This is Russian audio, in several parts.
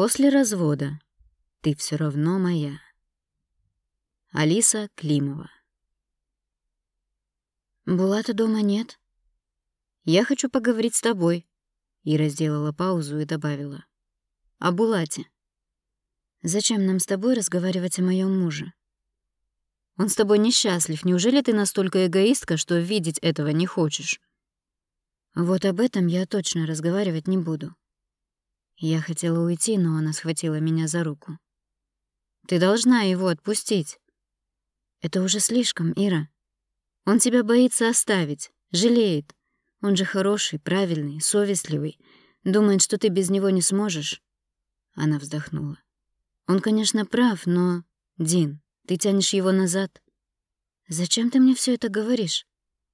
После развода ты все равно моя. Алиса Климова. Булата дома нет. Я хочу поговорить с тобой. Ира сделала паузу и добавила. О Булате. Зачем нам с тобой разговаривать о моем муже? Он с тобой несчастлив. Неужели ты настолько эгоистка, что видеть этого не хочешь? Вот об этом я точно разговаривать не буду. Я хотела уйти, но она схватила меня за руку. Ты должна его отпустить. Это уже слишком, Ира. Он тебя боится оставить, жалеет. Он же хороший, правильный, совестливый. Думает, что ты без него не сможешь. Она вздохнула. Он, конечно, прав, но... Дин, ты тянешь его назад. Зачем ты мне все это говоришь?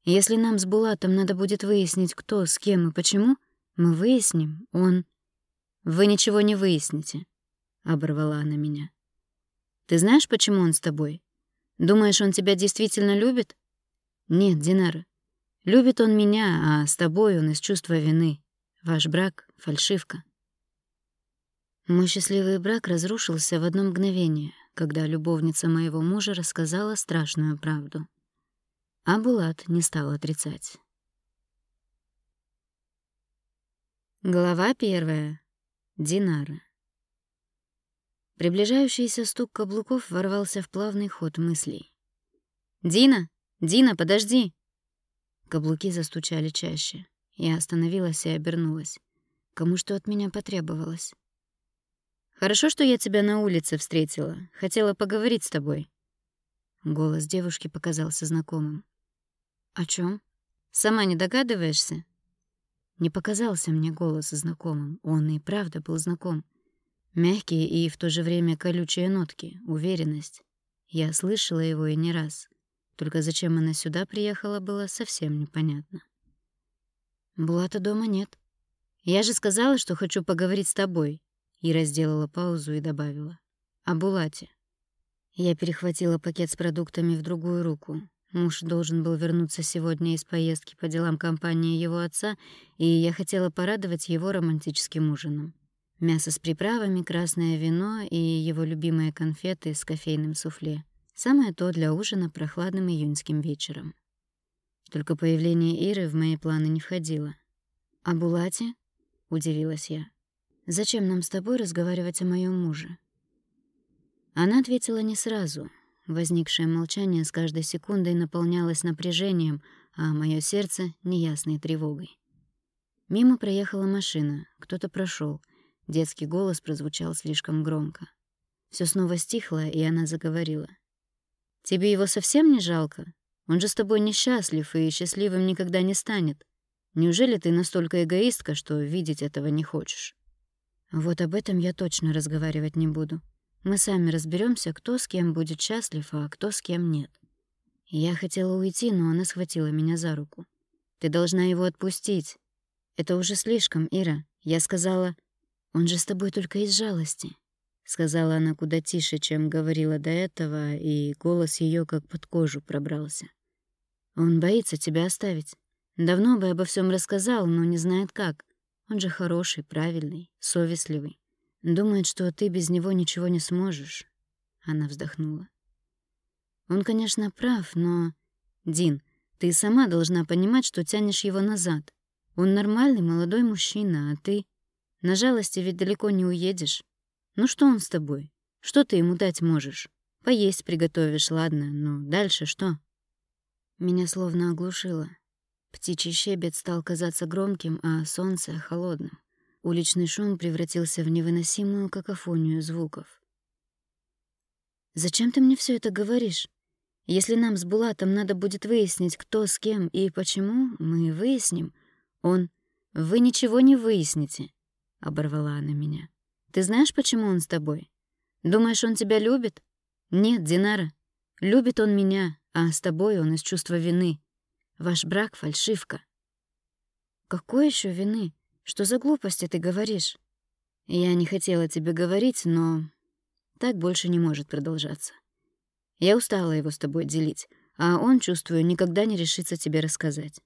Если нам с Булатом надо будет выяснить, кто, с кем и почему, мы выясним, он... Вы ничего не выясните, оборвала она меня. Ты знаешь, почему он с тобой? Думаешь, он тебя действительно любит? Нет, Динара. Любит он меня, а с тобой он из чувства вины. Ваш брак — фальшивка. Мой счастливый брак разрушился в одно мгновение, когда любовница моего мужа рассказала страшную правду. А Булат не стал отрицать. Глава первая. Динара. Приближающийся стук каблуков ворвался в плавный ход мыслей. «Дина! Дина, подожди!» Каблуки застучали чаще. Я остановилась и обернулась. Кому что от меня потребовалось? «Хорошо, что я тебя на улице встретила. Хотела поговорить с тобой». Голос девушки показался знакомым. «О чем? Сама не догадываешься?» Не показался мне голос знакомым, он и правда был знаком. Мягкие и в то же время колючие нотки, уверенность. Я слышала его и не раз. Только зачем она сюда приехала, было совсем непонятно. Булата дома нет. Я же сказала, что хочу поговорить с тобой. Ира сделала паузу и добавила. О Булате. Я перехватила пакет с продуктами в другую руку. Муж должен был вернуться сегодня из поездки по делам компании его отца, и я хотела порадовать его романтическим ужином. Мясо с приправами, красное вино и его любимые конфеты с кофейным суфле. Самое то для ужина прохладным июньским вечером. Только появление Иры в мои планы не входило. «А Булате?» — удивилась я. «Зачем нам с тобой разговаривать о моем муже?» Она ответила не сразу — Возникшее молчание с каждой секундой наполнялось напряжением, а мое сердце — неясной тревогой. Мимо проехала машина, кто-то прошел. Детский голос прозвучал слишком громко. Все снова стихло, и она заговорила. «Тебе его совсем не жалко? Он же с тобой несчастлив и счастливым никогда не станет. Неужели ты настолько эгоистка, что видеть этого не хочешь?» «Вот об этом я точно разговаривать не буду», мы сами разберемся, кто с кем будет счастлив, а кто с кем нет. Я хотела уйти, но она схватила меня за руку. Ты должна его отпустить. Это уже слишком, Ира. Я сказала, он же с тобой только из жалости. Сказала она куда тише, чем говорила до этого, и голос ее как под кожу пробрался. Он боится тебя оставить. Давно бы обо всем рассказал, но не знает как. Он же хороший, правильный, совестливый. Думает, что ты без него ничего не сможешь. Она вздохнула. Он, конечно, прав, но... Дин, ты сама должна понимать, что тянешь его назад. Он нормальный молодой мужчина, а ты... На жалости ведь далеко не уедешь. Ну что он с тобой? Что ты ему дать можешь? Поесть приготовишь, ладно, но дальше что? Меня словно оглушило. Птичий щебет стал казаться громким, а солнце — холодным. Уличный шум превратился в невыносимую какофонию звуков. «Зачем ты мне все это говоришь? Если нам с Булатом надо будет выяснить, кто с кем и почему, мы выясним. Он... Вы ничего не выясните», — оборвала она меня. «Ты знаешь, почему он с тобой? Думаешь, он тебя любит? Нет, Динара. Любит он меня, а с тобой он из чувства вины. Ваш брак — фальшивка». «Какой еще вины?» Что за глупости ты говоришь? Я не хотела тебе говорить, но так больше не может продолжаться. Я устала его с тобой делить, а он, чувствую, никогда не решится тебе рассказать.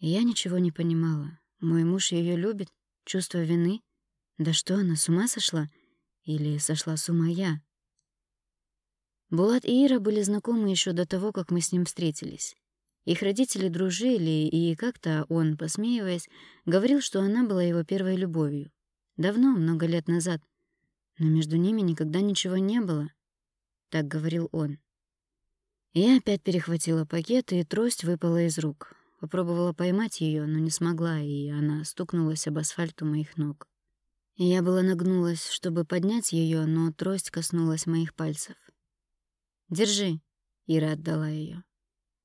Я ничего не понимала. Мой муж ее любит, чувство вины. Да что она, с ума сошла? Или сошла с ума я? Булат и Ира были знакомы еще до того, как мы с ним встретились. Их родители дружили, и как-то он, посмеиваясь, говорил, что она была его первой любовью. Давно, много лет назад. Но между ними никогда ничего не было. Так говорил он. Я опять перехватила пакет, и трость выпала из рук. Попробовала поймать ее, но не смогла, и она стукнулась об асфальт у моих ног. Я была нагнулась, чтобы поднять ее, но трость коснулась моих пальцев. «Держи», — Ира отдала ее.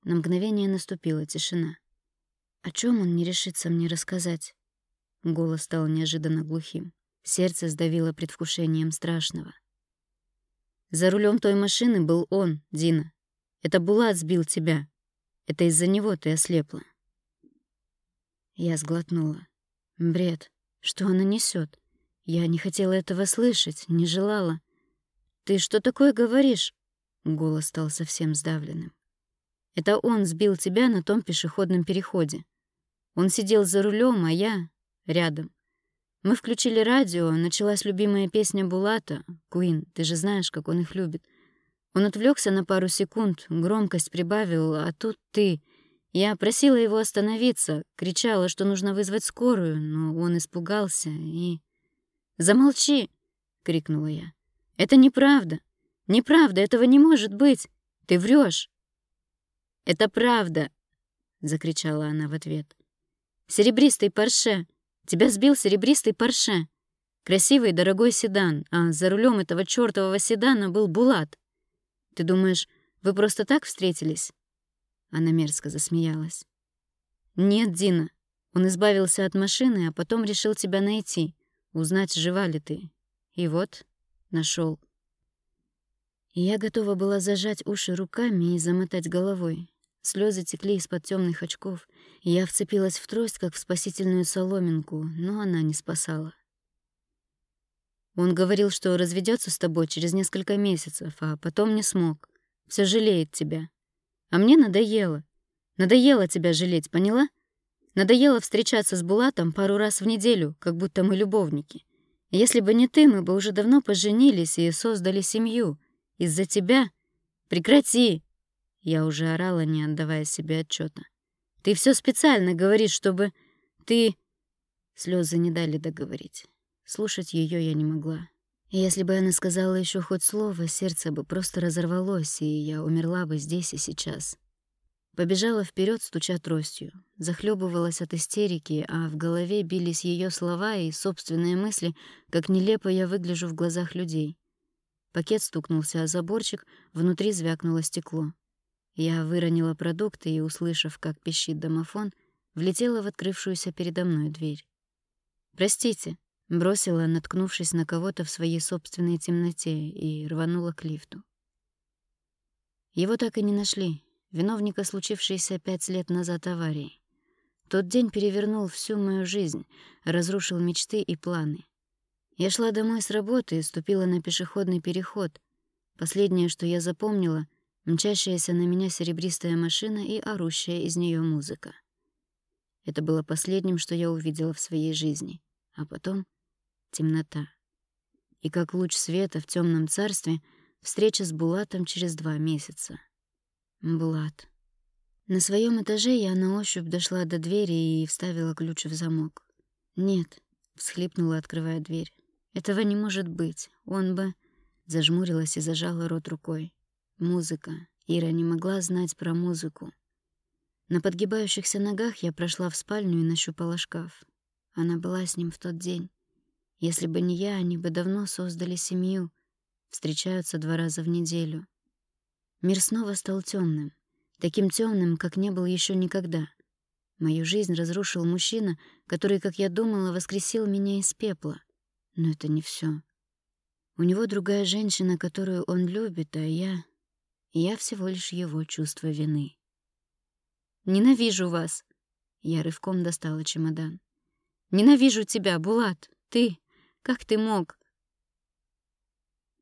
На мгновение наступила тишина. О чем он не решится мне рассказать? Голос стал неожиданно глухим. Сердце сдавило предвкушением страшного. За рулем той машины был он, Дина. Это Булат сбил тебя. Это из-за него ты ослепла. Я сглотнула. Бред. Что она несет? Я не хотела этого слышать, не желала. Ты что такое говоришь? Голос стал совсем сдавленным. Это он сбил тебя на том пешеходном переходе. Он сидел за рулем, а я рядом. Мы включили радио, началась любимая песня Булата, Queen, ты же знаешь, как он их любит. Он отвлекся на пару секунд, громкость прибавил, а тут ты. Я просила его остановиться, кричала, что нужно вызвать скорую, но он испугался и... «Замолчи!» — крикнула я. «Это неправда! Неправда! Этого не может быть! Ты врешь. «Это правда!» — закричала она в ответ. «Серебристый Порше! Тебя сбил серебристый Порше! Красивый дорогой седан, а за рулем этого чёртового седана был Булат. Ты думаешь, вы просто так встретились?» Она мерзко засмеялась. «Нет, Дина. Он избавился от машины, а потом решил тебя найти, узнать, жива ли ты. И вот, нашел. Я готова была зажать уши руками и замотать головой. Слезы текли из-под темных очков, я вцепилась в трость, как в спасительную соломинку, но она не спасала. Он говорил, что разведется с тобой через несколько месяцев, а потом не смог. Все жалеет тебя. А мне надоело. Надоело тебя жалеть, поняла? Надоело встречаться с Булатом пару раз в неделю, как будто мы любовники. Если бы не ты, мы бы уже давно поженились и создали семью. Из-за тебя... Прекрати! Я уже орала, не отдавая себе отчета. Ты все специально говоришь, чтобы ты Слезы не дали договорить. Слушать ее я не могла. И если бы она сказала еще хоть слово, сердце бы просто разорвалось, и я умерла бы здесь и сейчас. Побежала вперед, стуча тростью. Захлебывалась от истерики, а в голове бились ее слова и собственные мысли, как нелепо я выгляжу в глазах людей. Пакет стукнулся о заборчик, внутри звякнуло стекло. Я выронила продукты и, услышав, как пищит домофон, влетела в открывшуюся передо мной дверь. «Простите», — бросила, наткнувшись на кого-то в своей собственной темноте, и рванула к лифту. Его так и не нашли, виновника случившейся пять лет назад аварии. Тот день перевернул всю мою жизнь, разрушил мечты и планы. Я шла домой с работы и ступила на пешеходный переход. Последнее, что я запомнила — мчащаяся на меня серебристая машина и орущая из нее музыка. Это было последним, что я увидела в своей жизни. А потом — темнота. И как луч света в темном царстве встреча с Булатом через два месяца. Булат. На своем этаже я на ощупь дошла до двери и вставила ключ в замок. «Нет», — всхлипнула, открывая дверь. «Этого не может быть. Он бы...» Зажмурилась и зажала рот рукой. Музыка. Ира не могла знать про музыку. На подгибающихся ногах я прошла в спальню и нащупала шкаф. Она была с ним в тот день. Если бы не я, они бы давно создали семью. Встречаются два раза в неделю. Мир снова стал темным, таким темным, как не был еще никогда. Мою жизнь разрушил мужчина, который, как я думала, воскресил меня из пепла. Но это не все. У него другая женщина, которую он любит, а я я всего лишь его чувство вины. «Ненавижу вас!» Я рывком достала чемодан. «Ненавижу тебя, Булат! Ты! Как ты мог?